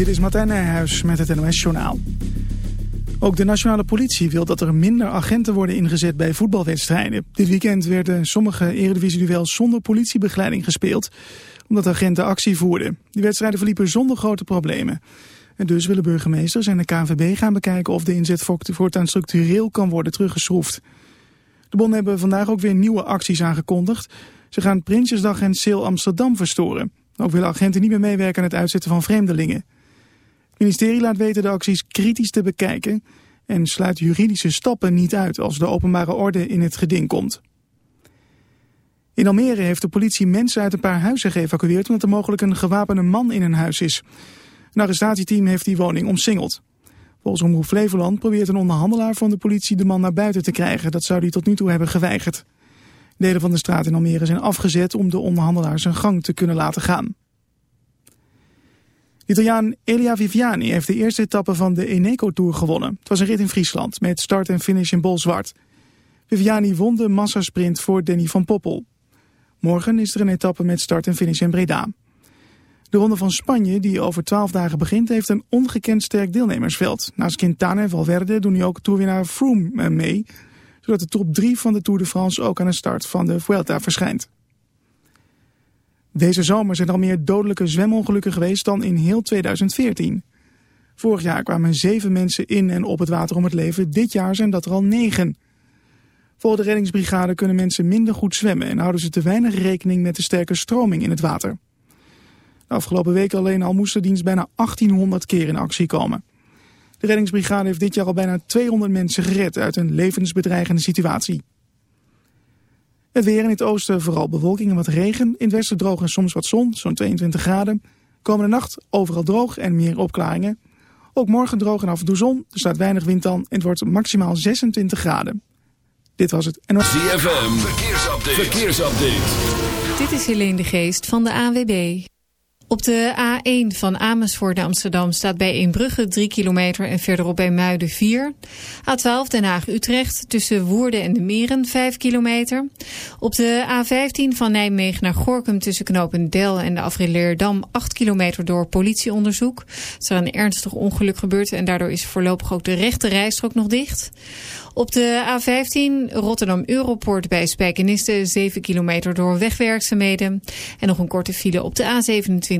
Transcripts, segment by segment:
Dit is Martijn Nijhuis met het NOS-journaal. Ook de nationale politie wil dat er minder agenten worden ingezet bij voetbalwedstrijden. Dit weekend werden sommige eredivisie-duels zonder politiebegeleiding gespeeld... omdat agenten actie voerden. Die wedstrijden verliepen zonder grote problemen. En dus willen burgemeesters en de KNVB gaan bekijken... of de inzet voortaan structureel kan worden teruggeschroefd. De bonden hebben vandaag ook weer nieuwe acties aangekondigd. Ze gaan Prinsjesdag en Seel Amsterdam verstoren... Ook willen agenten niet meer meewerken aan het uitzetten van vreemdelingen. Ministerie laat weten de acties kritisch te bekijken en sluit juridische stappen niet uit als de openbare orde in het geding komt. In Almere heeft de politie mensen uit een paar huizen geëvacueerd omdat er mogelijk een gewapende man in een huis is. Een arrestatieteam heeft die woning omsingeld. Volgens Omroep Flevoland probeert een onderhandelaar van de politie de man naar buiten te krijgen. Dat zou hij tot nu toe hebben geweigerd. Delen van de straat in Almere zijn afgezet om de onderhandelaar zijn gang te kunnen laten gaan. Italiaan Elia Viviani heeft de eerste etappe van de Eneco Tour gewonnen. Het was een rit in Friesland met start en finish in Bolzwart. Viviani won de massasprint voor Danny van Poppel. Morgen is er een etappe met start en finish in Breda. De Ronde van Spanje, die over 12 dagen begint, heeft een ongekend sterk deelnemersveld. Naast Quintana en Valverde doen nu ook toerwinnaar Froome mee zodat de top 3 van de Tour de France ook aan de start van de Vuelta verschijnt. Deze zomer zijn er al meer dodelijke zwemongelukken geweest dan in heel 2014. Vorig jaar kwamen zeven mensen in en op het water om het leven. Dit jaar zijn dat er al negen. Volgens de reddingsbrigade kunnen mensen minder goed zwemmen... en houden ze te weinig rekening met de sterke stroming in het water. De afgelopen weken alleen al moest de dienst bijna 1800 keer in actie komen. De reddingsbrigade heeft dit jaar al bijna 200 mensen gered uit een levensbedreigende situatie. Het weer in het oosten vooral bewolking en wat regen. In het westen droog en soms wat zon, zo'n 22 graden. Komende nacht overal droog en meer opklaringen. Ook morgen droog en af en toe zon. Er staat weinig wind dan en het wordt maximaal 26 graden. Dit was het. En... ZFM, verkeersupdate. verkeersupdate. Dit is Helene de Geest van de AWB. Op de A1 van Amersfoort naar Amsterdam staat bij Eembrugge 3 kilometer en verderop bij Muiden 4. A12 Den Haag-Utrecht tussen Woerden en de Meren 5 kilometer. Op de A15 van Nijmegen naar Gorkum tussen Knopendel en de Afrileerdam 8 kilometer door politieonderzoek. Er is er een ernstig ongeluk gebeurd en daardoor is voorlopig ook de rechte rijstrook nog dicht. Op de A15 Rotterdam-Europort bij Spijkenisse 7 kilometer door wegwerkzaamheden. En nog een korte file op de A27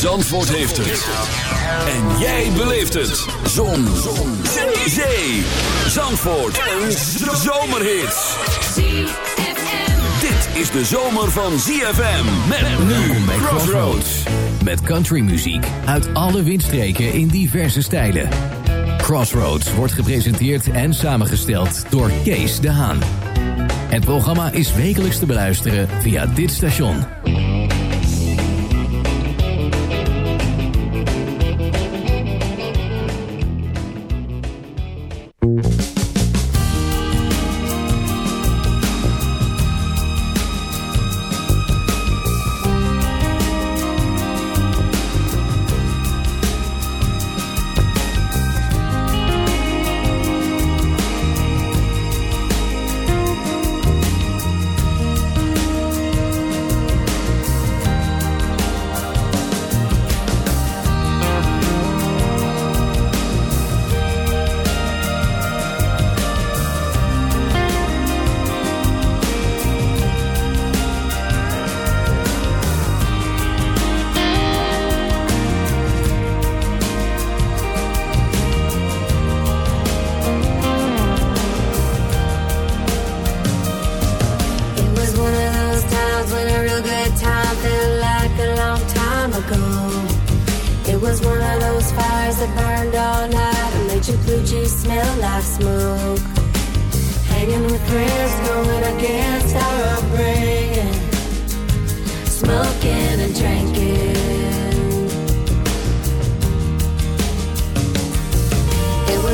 Zandvoort heeft het. En jij beleeft het. Zon. Zon. Zee. Zandvoort. Een zomerhit. Dit is de zomer van ZFM. Met nu Crossroads. Met countrymuziek uit alle windstreken in diverse stijlen. Crossroads wordt gepresenteerd en samengesteld door Kees de Haan. Het programma is wekelijks te beluisteren via dit station.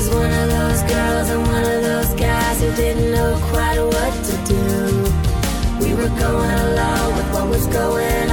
was one of those girls and one of those guys who didn't know quite what to do. We were going along with what was going on.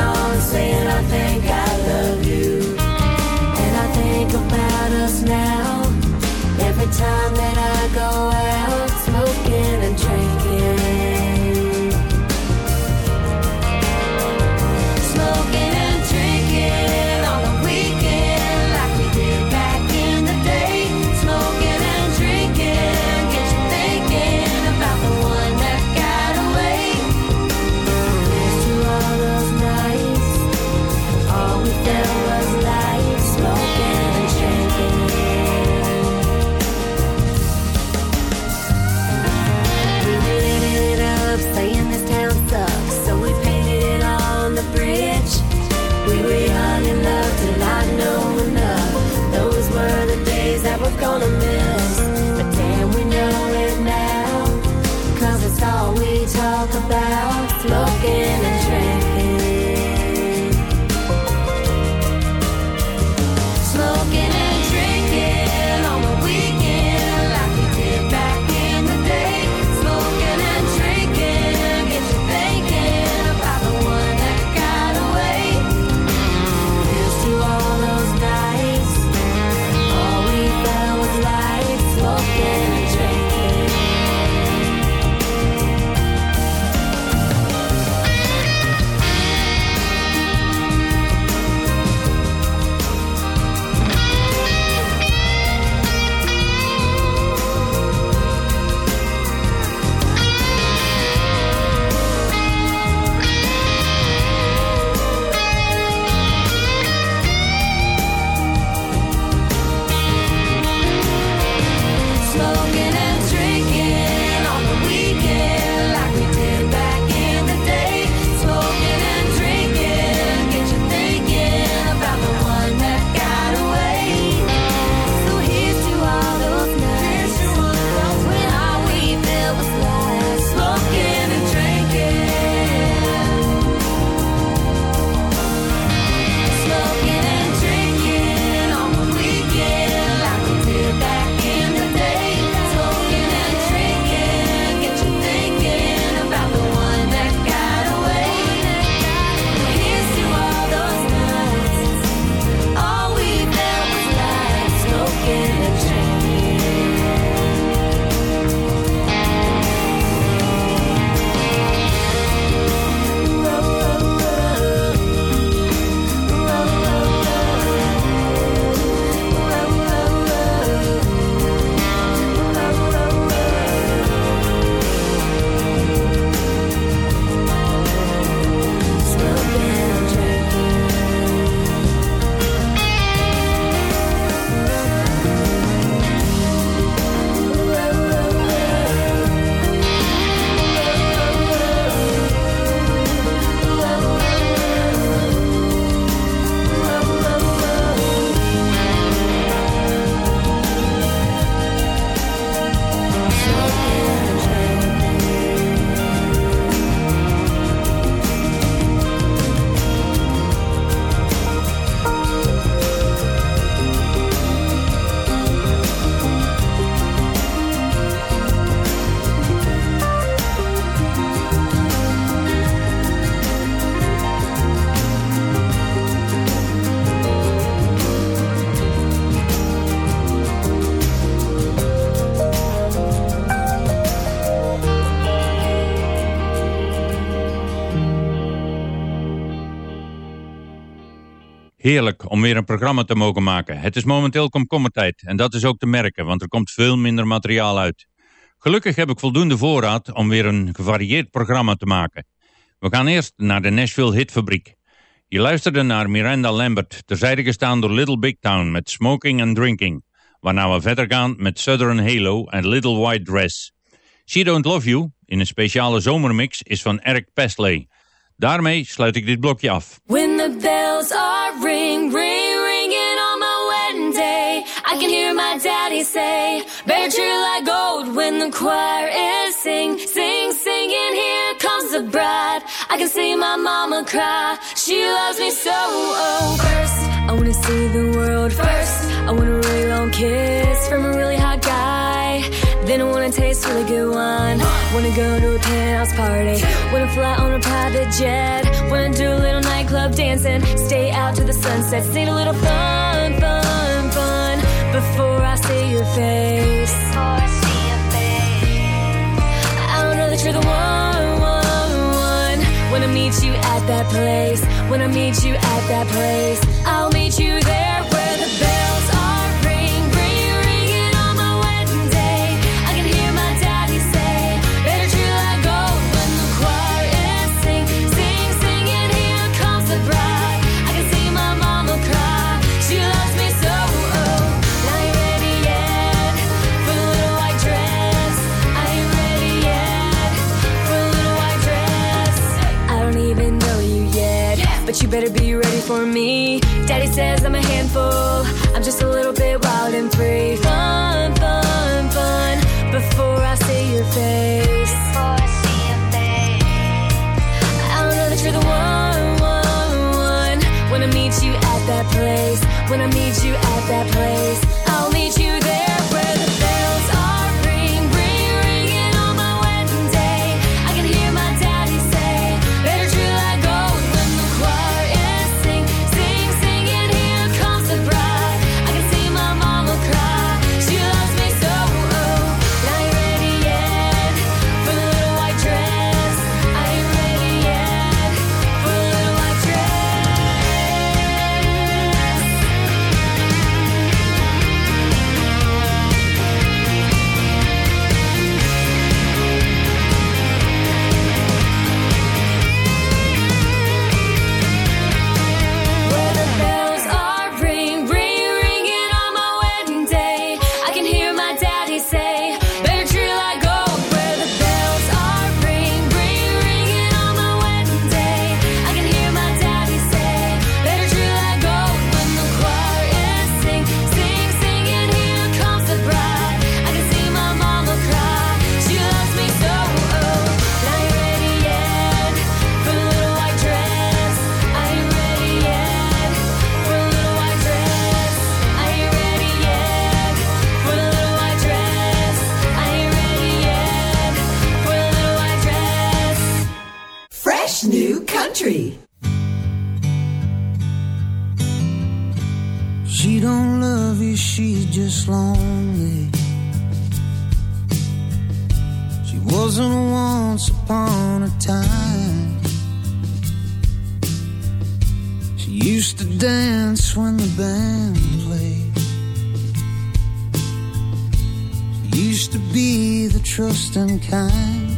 Heerlijk om weer een programma te mogen maken. Het is momenteel komkommertijd en dat is ook te merken, want er komt veel minder materiaal uit. Gelukkig heb ik voldoende voorraad om weer een gevarieerd programma te maken. We gaan eerst naar de Nashville Hitfabriek. Je luisterde naar Miranda Lambert, terzijde gestaan door Little Big Town met Smoking and Drinking. Waarna we verder gaan met Southern Halo en Little White Dress. She Don't Love You, in een speciale zomermix, is van Eric Pesley... Daarmee sluit ik dit blokje af. When the bells are ring, ring, ringing on my wedding day. I can hear my daddy say, Better like gold when the choir is sing, sing, singing. Here comes the bride. I can see my mama cry. She loves me so. Oh, first, I wanna see the world first. I want a really long kiss from a really hot then I wanna taste really good wine. Wanna go to a penthouse party. Wanna fly on a private jet. Wanna do a little nightclub dancing. Stay out to the sunset. Need a little fun, fun, fun. Before I see your face. Before I see your don't know that you're the one, one, one. When I meet you at that place. When I meet you at that place. I'll meet you there When I meet you at that place. Lonely. She wasn't once upon a time. She used to dance when the band played. She used to be the trusting kind.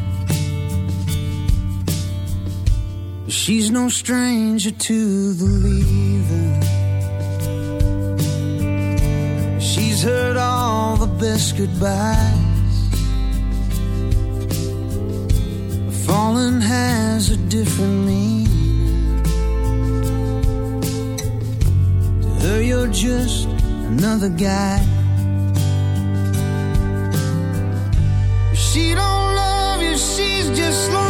But She's no stranger to the leaving. Heard all the best goodbyes. Falling has a different meaning. To her, you're just another guy. She don't love you, she's just lonely.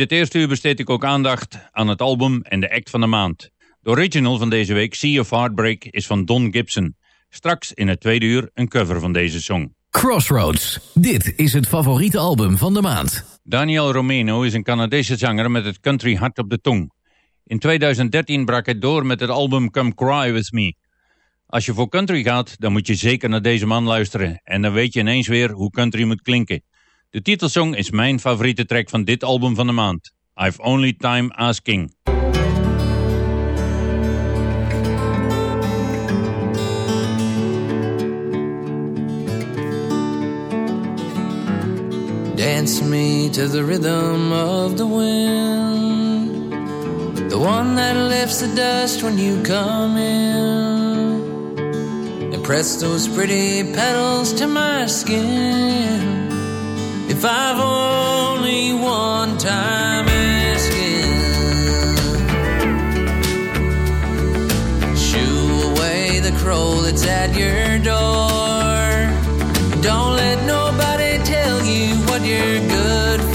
Dit eerste uur besteed ik ook aandacht aan het album en de act van de maand. De original van deze week, Sea of Heartbreak, is van Don Gibson. Straks in het tweede uur een cover van deze song. Crossroads. Dit is het favoriete album van de maand. Daniel Romano is een Canadese zanger met het country hart op de tong. In 2013 brak hij door met het album Come Cry With Me. Als je voor country gaat, dan moet je zeker naar deze man luisteren. En dan weet je ineens weer hoe country moet klinken. De titelsong is mijn favoriete track van dit album van de maand. I've Only Time Asking. Dance me to the rhythm of the wind, the one that lifts the dust when you come in, and press those pretty petals to my skin. If I've only one time asking, shoo away the crow that's at your door. Don't let nobody tell you what you're good for.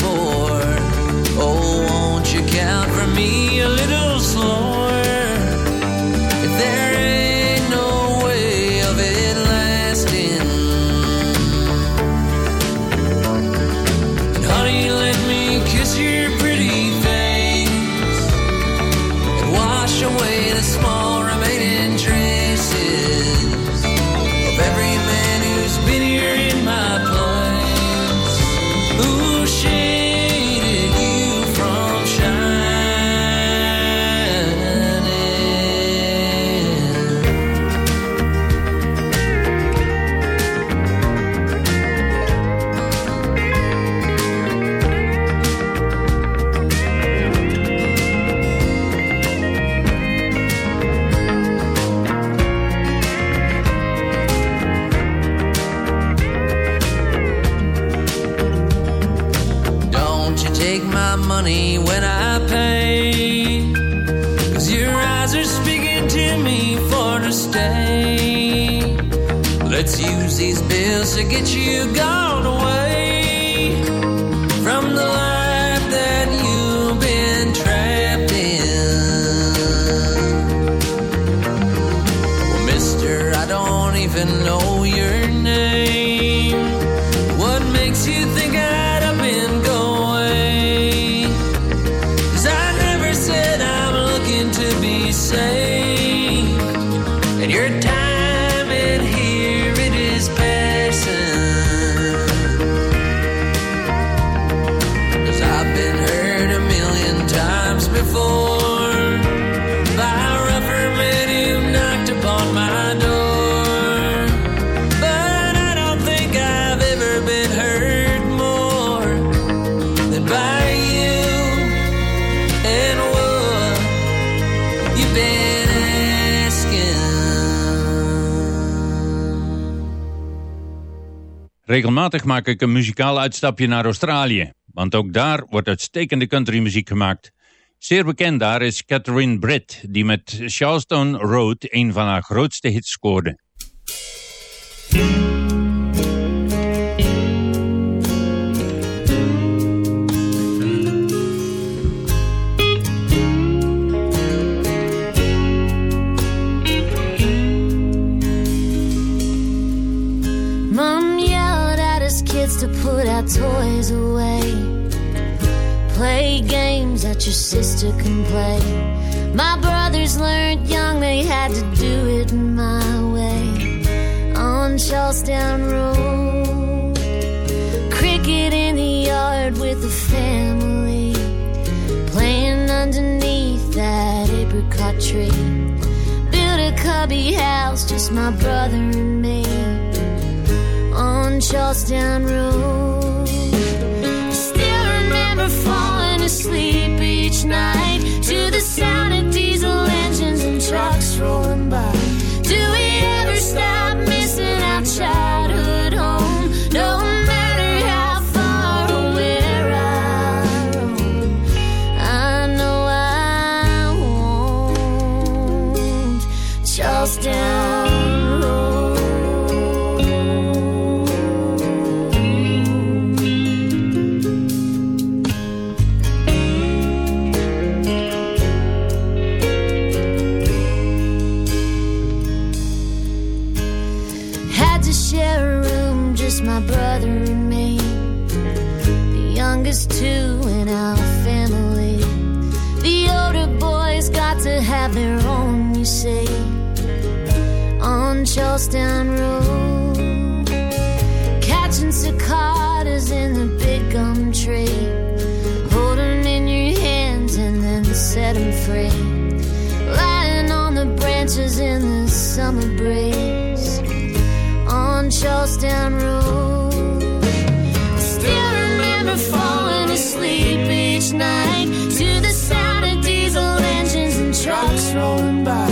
Regelmatig maak ik een muzikaal uitstapje naar Australië, want ook daar wordt uitstekende countrymuziek gemaakt. Zeer bekend daar is Catherine Britt, die met Charleston Road een van haar grootste hits scoorde. Put our toys away. Play games that your sister can play. My brothers learned young they had to do it my way. On Charlestown Road, cricket in the yard with the family, playing underneath that apricot tree. Built a cubby house, just my brother and me on Charlestown Road. Still remember falling asleep each night to the sound of diesel engines and trucks rolling by. Do we ever stop missing our childhood to share a room, just my brother and me. The youngest two in our family. The older boys got to have their own, you see. On Charlestown Road, catching cicadas in the big gum tree. Hold 'em in your hands and then set free. Lying on the branches in the summer breeze on Charlestown Road. Still remember falling asleep each night to the sound of diesel engines and trucks rolling by.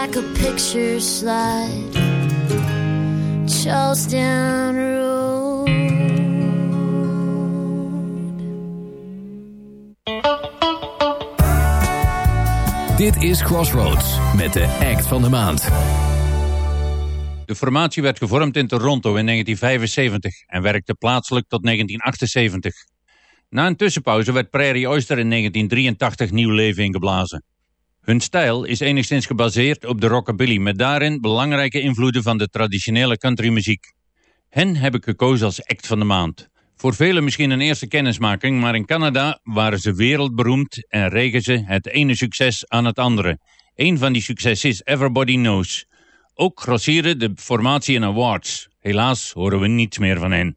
Like a picture slide. Charlestown Road. Dit is Crossroads met de act van de maand. De formatie werd gevormd in Toronto in 1975 en werkte plaatselijk tot 1978. Na een tussenpauze werd Prairie Oyster in 1983 nieuw leven ingeblazen. Hun stijl is enigszins gebaseerd op de rockabilly met daarin belangrijke invloeden van de traditionele countrymuziek. Hen heb ik gekozen als act van de maand. Voor velen misschien een eerste kennismaking, maar in Canada waren ze wereldberoemd en regen ze het ene succes aan het andere. Een van die successen is Everybody Knows. Ook grossieren de formatie in awards. Helaas horen we niets meer van hen.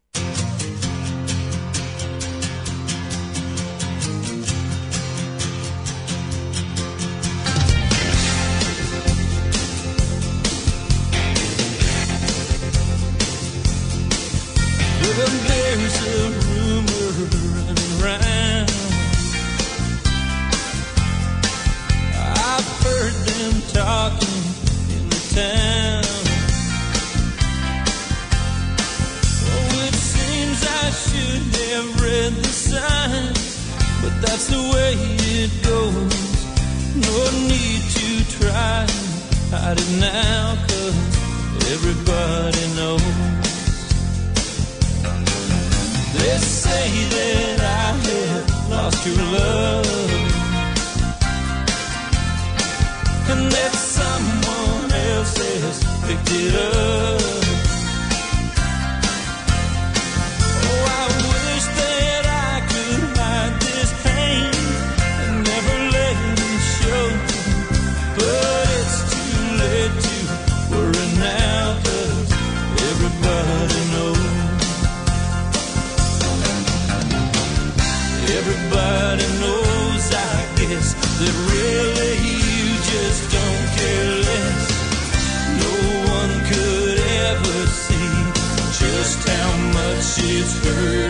it's hurt.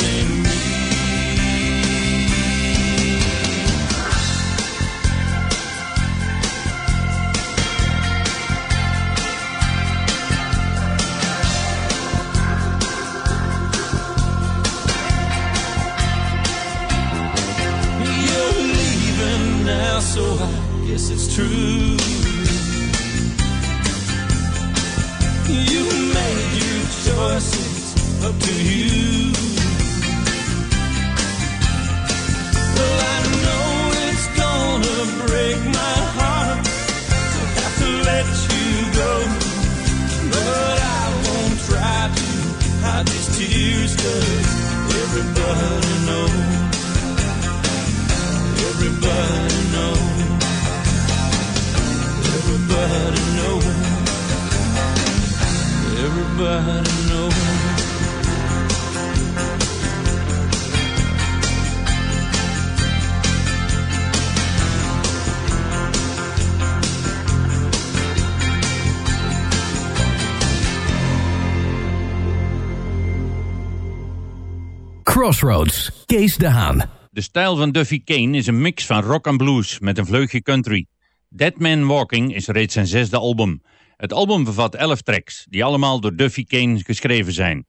Crossroads, de Haan. De stijl van Duffy Kane is een mix van rock en blues met een vleugje country. Dead Man Walking is reeds zijn zesde album. Het album bevat elf tracks, die allemaal door Duffy Kane geschreven zijn.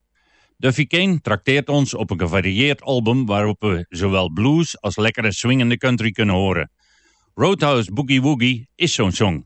Duffy Kane trakteert ons op een gevarieerd album waarop we zowel blues als lekkere swingende country kunnen horen. Roadhouse Boogie Woogie is zo'n song.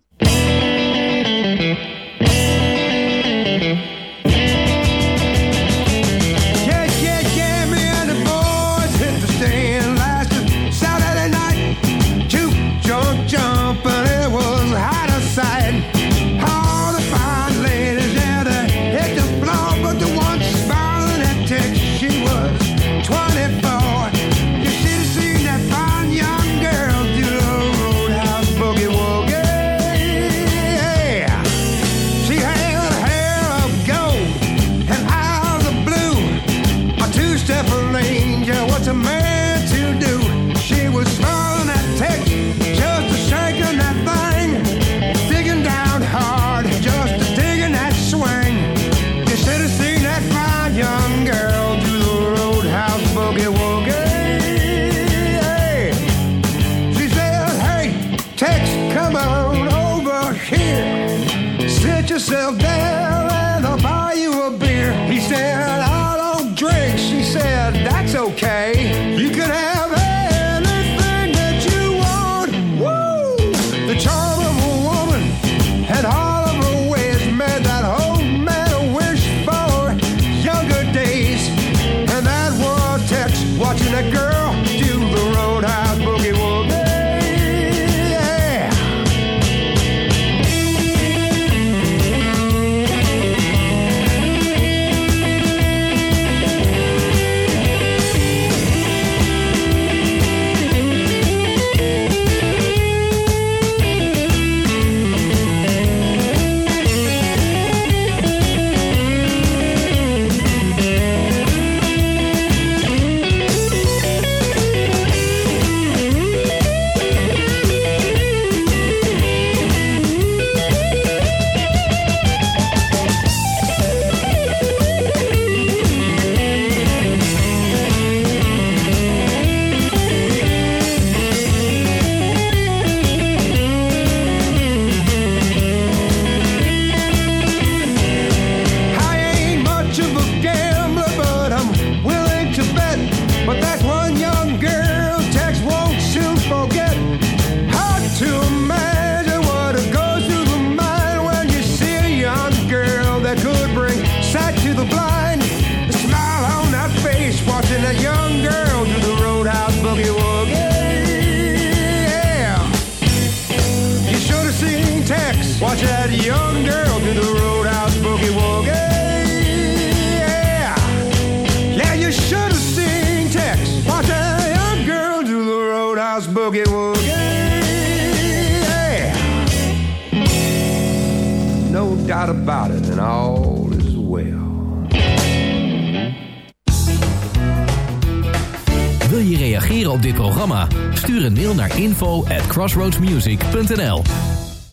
crossroadsmusic.nl.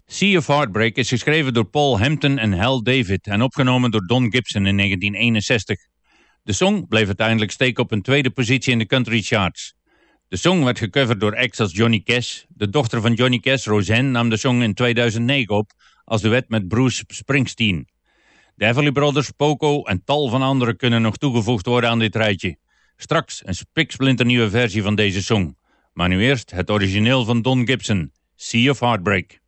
Sea of Heartbreak is geschreven door Paul Hampton en Hal David en opgenomen door Don Gibson in 1961. De song bleef uiteindelijk steken op een tweede positie in de country charts. De song werd gecoverd door ex als Johnny Cash. De dochter van Johnny Cash, Roseanne, nam de song in 2009 op als de duet met Bruce Springsteen. De Everly Brothers, Poco en tal van anderen kunnen nog toegevoegd worden aan dit rijtje. Straks een spiksplinternieuwe versie van deze song. Maar nu eerst het origineel van Don Gibson, Sea of Heartbreak.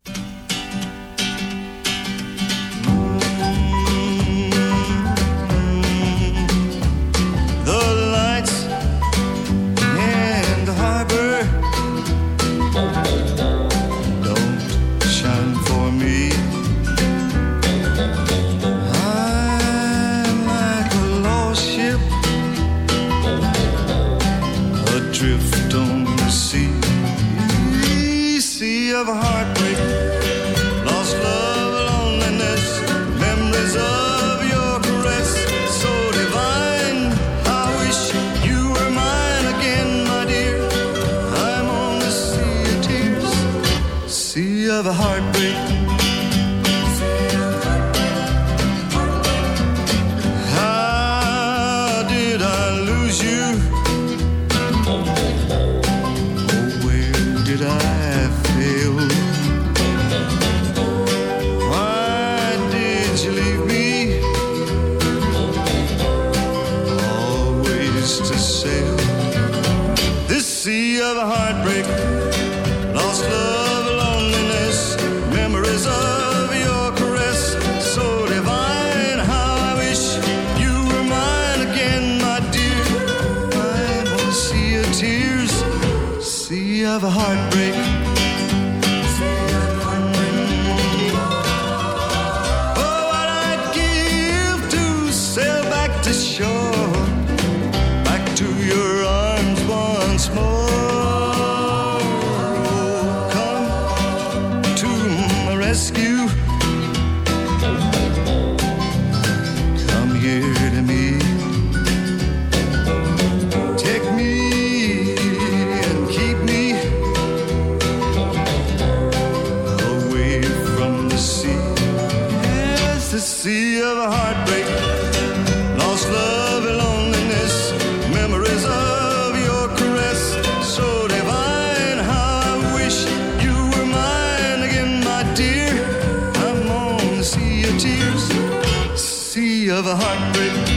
Of heartbreak.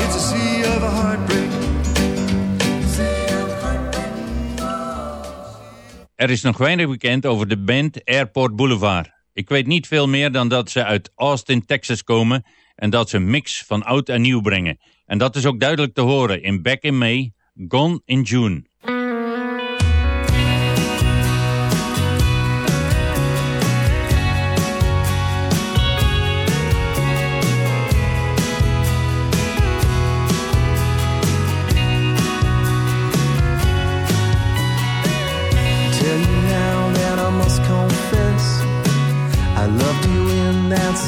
It's a of heartbreak. Er is nog weinig bekend over de band Airport Boulevard. Ik weet niet veel meer dan dat ze uit Austin, Texas komen en dat ze een mix van oud en nieuw brengen. En dat is ook duidelijk te horen in Back in May, Gone in June.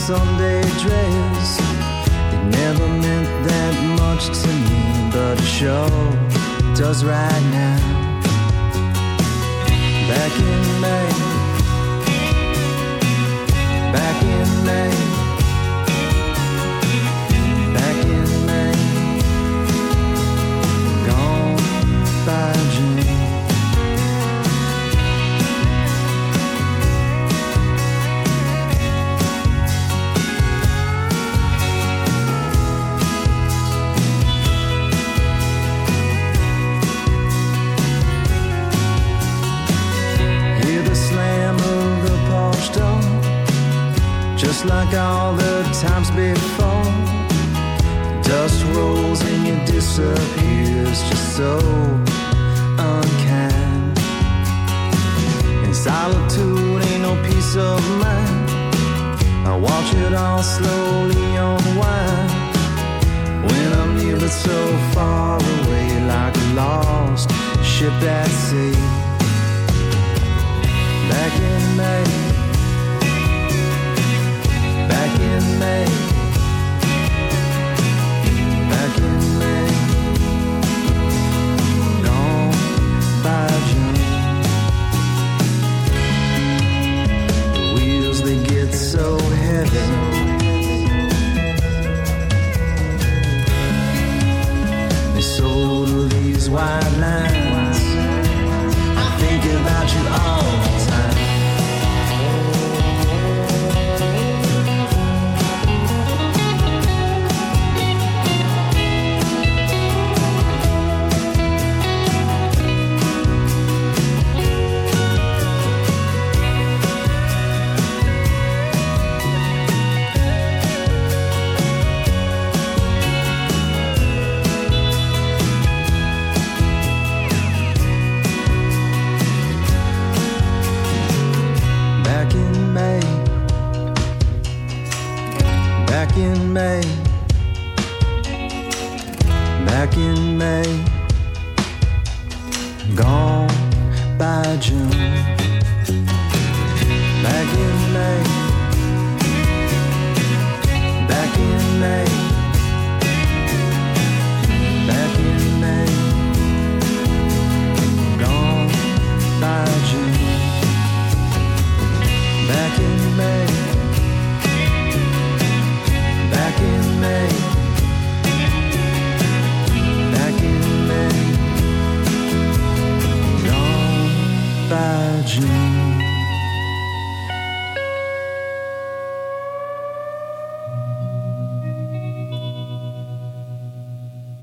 Sunday dress. It never meant that much to me, but it sure does right now. Back in May, back in May, just like all the times before. Dust rolls and you disappears, just so unkind. In solitude, ain't no peace of mind. I watch it all slowly unwind. When I'm near but so far away, like a lost ship at sea. Back in May, made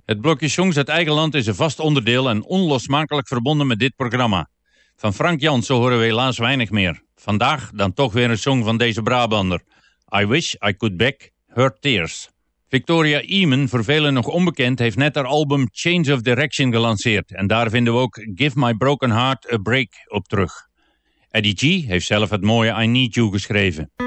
Het blokje songs uit eigen land is een vast onderdeel en onlosmakelijk verbonden met dit programma. Van Frank Jansen horen we helaas weinig meer. Vandaag dan toch weer een song van deze Brabander. I Wish I Could Back Her Tears. Victoria Eamon, voor velen nog onbekend, heeft net haar album Change of Direction gelanceerd. En daar vinden we ook Give My Broken Heart a Break op terug. Eddie G heeft zelf het mooie I Need You geschreven.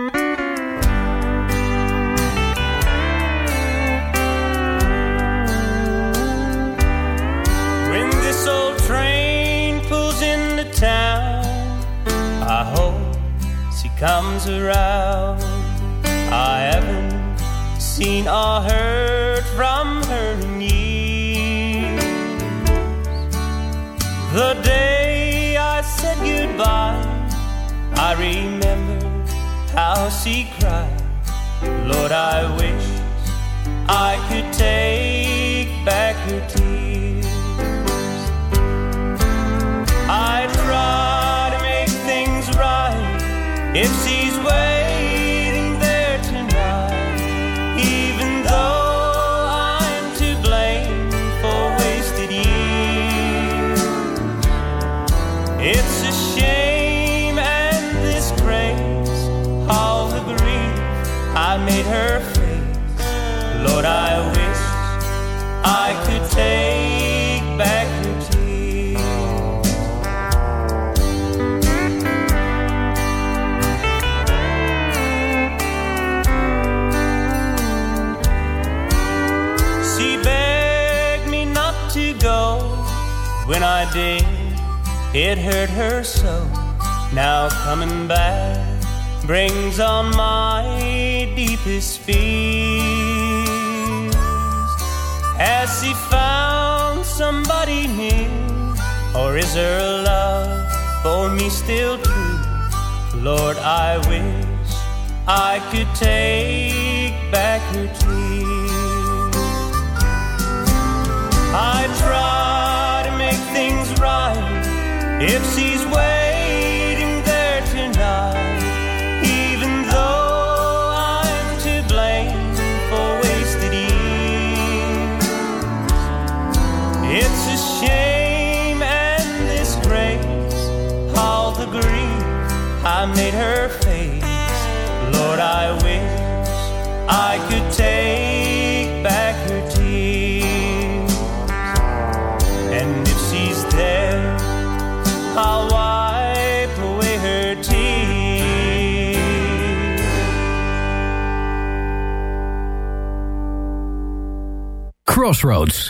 Comes around. I haven't seen or heard from her in years. The day I said goodbye, I remember how she cried. Lord, I wish I could take back her tears. If she it hurt her so. Now coming back brings on my deepest fears. Has she found somebody new? Or is her love for me still true? Lord, I wish I could take back her tears. I try if she's waiting there tonight. Even though I'm to blame for wasted years, it's a shame and disgrace all the grief I made her face. Lord, I wish I could take Crossroads.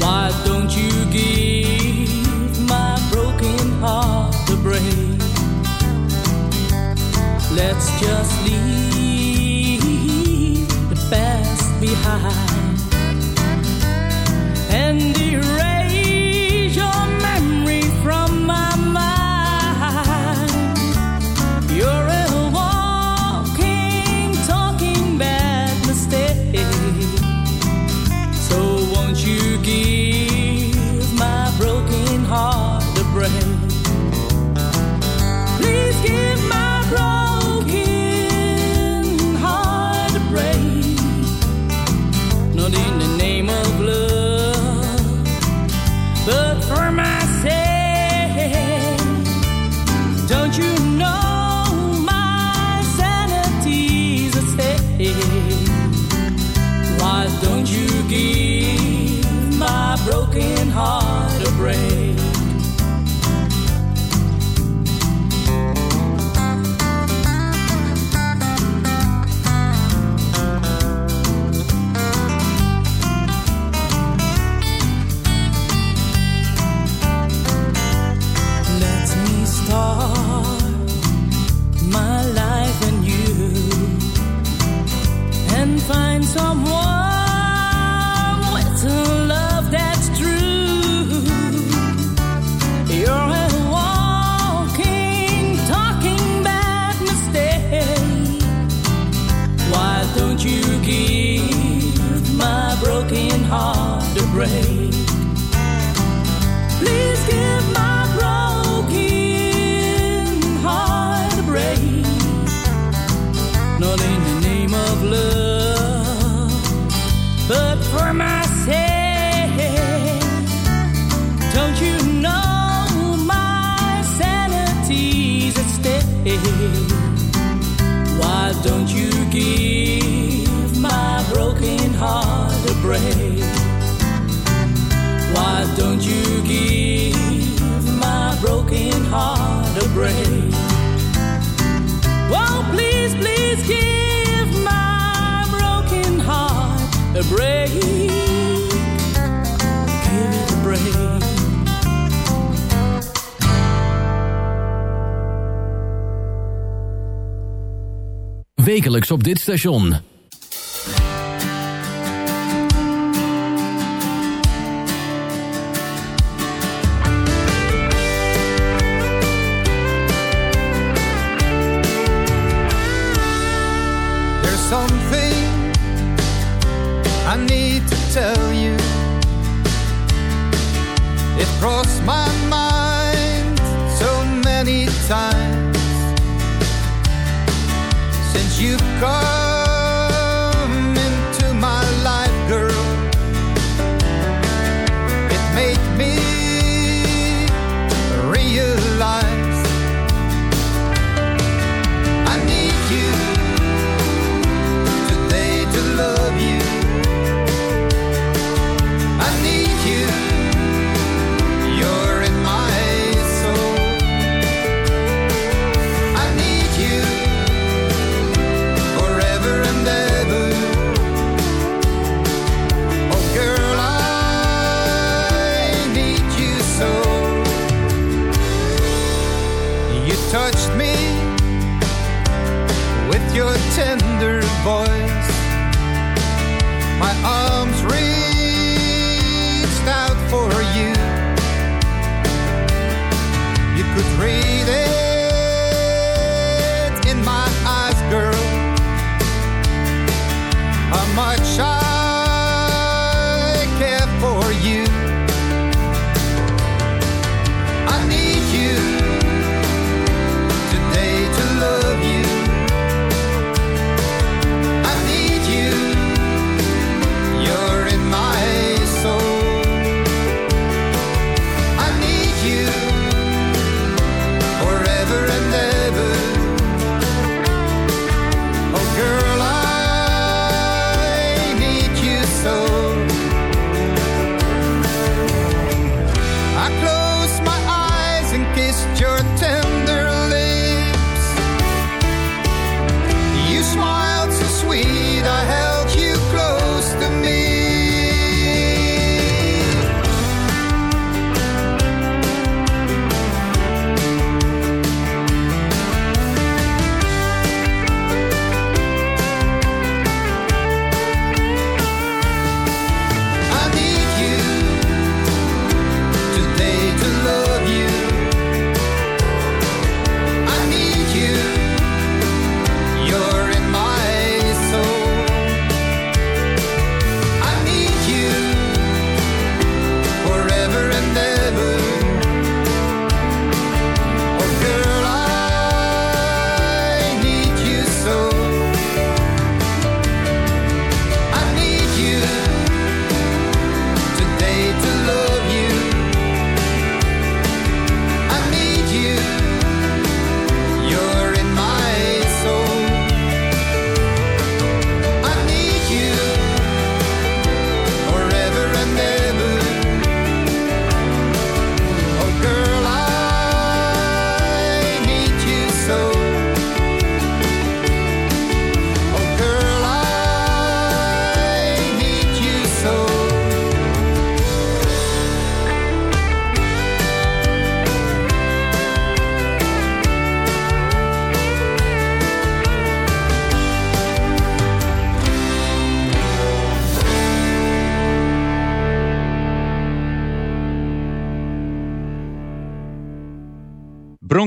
Why don't you give my broken heart a break? Let's just afraid. Why don't you give my broken heart a break? Oh, please, please give my broken heart break. It a break. Wekelijks op dit station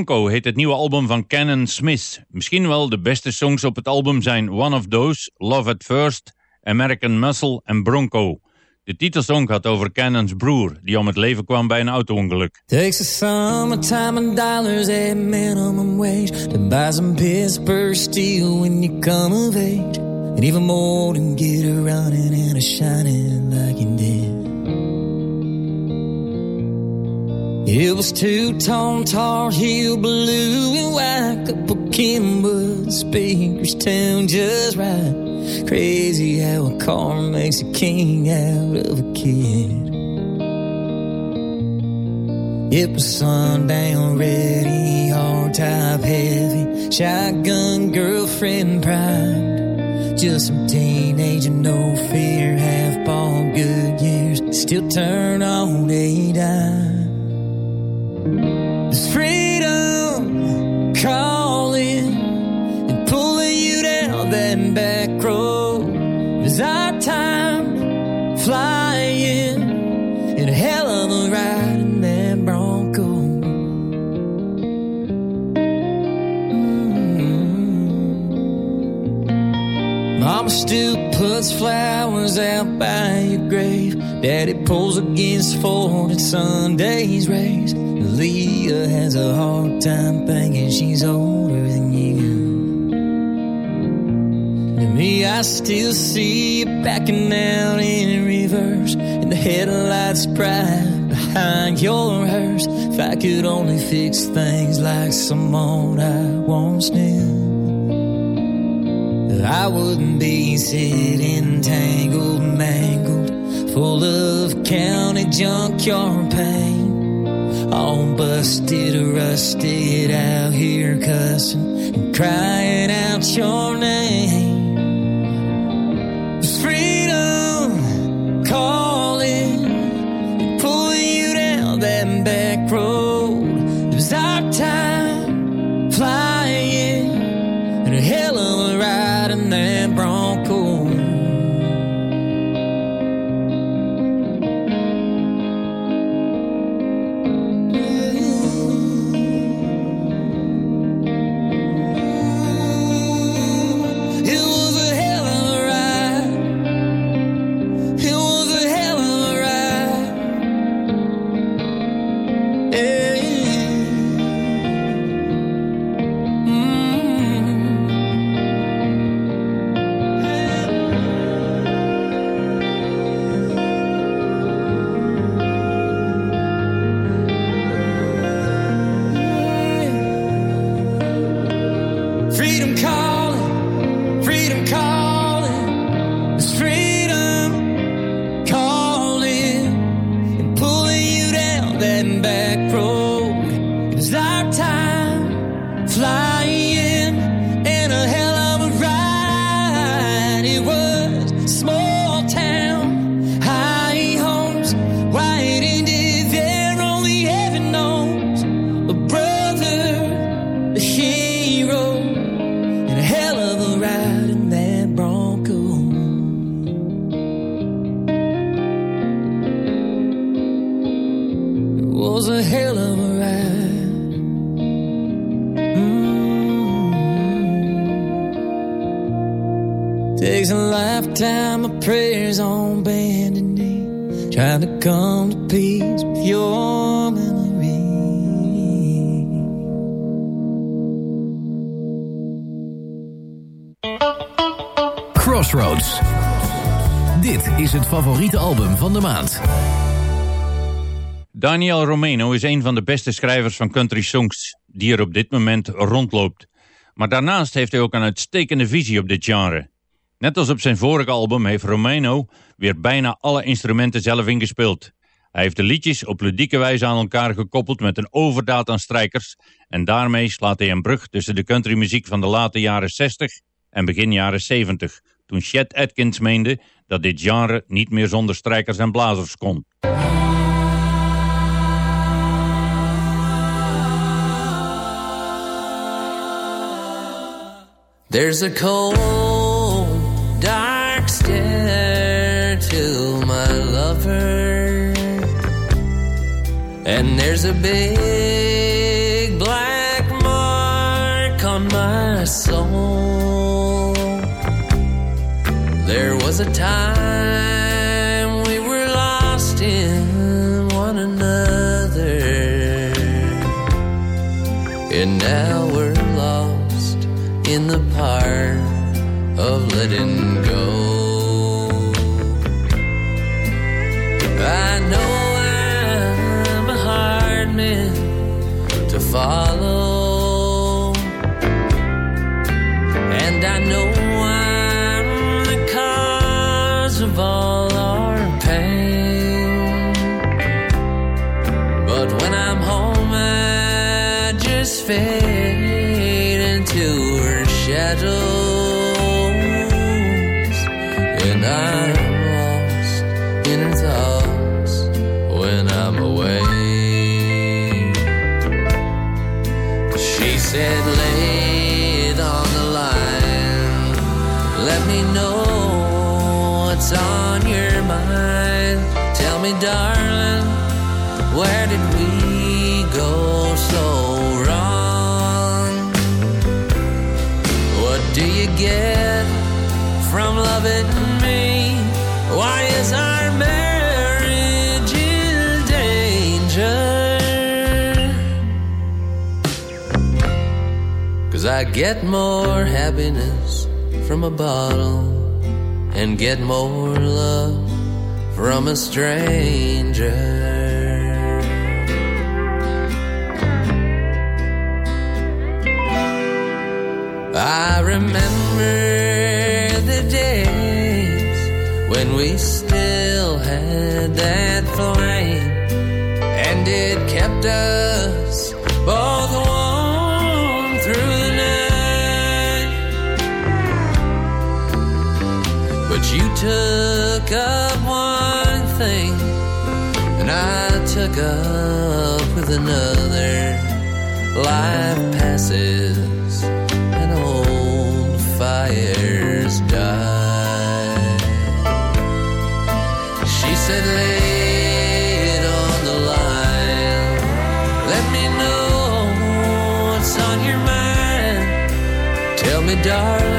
Bronco heet het nieuwe album van Cannon Smith. Misschien wel de beste songs op het album zijn One of Those, Love at First, American Muscle en Bronco. De titelsong gaat over Cannon's broer, die om het leven kwam bij een auto-ongeluk. Takes a summertime and dollars at minimum wage To buy some Pittsburgh steel when you come of age And even more than get a running and a shining like you did It was two-tone tar heel blue and white, couple Kenwood speakers tuned just right. Crazy how a car makes a king out of a kid. It was sundown ready, hard top heavy, shotgun girlfriend pride. Just some teenage and no fear, half ball good years, still turn on a dime. Flowers out by your grave. Daddy pulls against Ford and Sunday's race. Leah has a hard time thinking she's older than you. Me, I still see you backing out in reverse, and the headlights bright behind your hearse. If I could only fix things like someone I once knew. I wouldn't be sitting tangled, mangled, full of county junkyard pain. All busted, rusted out here cussing and crying out your name. Daniel Romano is een van de beste schrijvers van country songs die er op dit moment rondloopt. Maar daarnaast heeft hij ook een uitstekende visie op dit genre. Net als op zijn vorige album heeft Romano weer bijna alle instrumenten zelf ingespeeld. Hij heeft de liedjes op ludieke wijze aan elkaar gekoppeld met een overdaad aan strijkers en daarmee slaat hij een brug tussen de countrymuziek van de late jaren 60 en begin jaren 70, toen Chet Atkins meende dat dit genre niet meer zonder strijkers en blazers kon. There's a cold, dark stare to my lover, and there's a big black mark on my soul. There was a time the part of letting darling, where did we go so wrong? What do you get from loving me? Why is our marriage in danger? Cause I get more happiness from a bottle and get more love from a stranger. I remember the days when we still had that flame and it kept us both warm through the night. But you took Up with another. Life passes and old fires die. She said, lay it on the line. Let me know what's on your mind. Tell me, darling,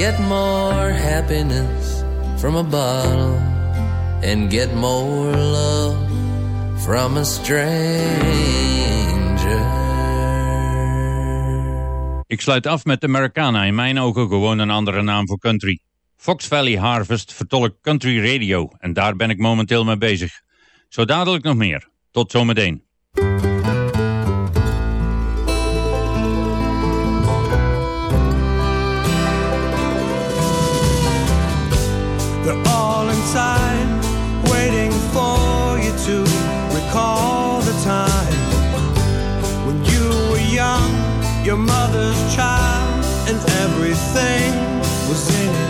get more happiness from a bottle and get more love from a stranger. Ik sluit af met Americana, in mijn ogen gewoon een andere naam voor country. Fox Valley Harvest vertolkt country radio en daar ben ik momenteel mee bezig. Zo dadelijk nog meer. Tot zometeen. Your mother's child, and everything was in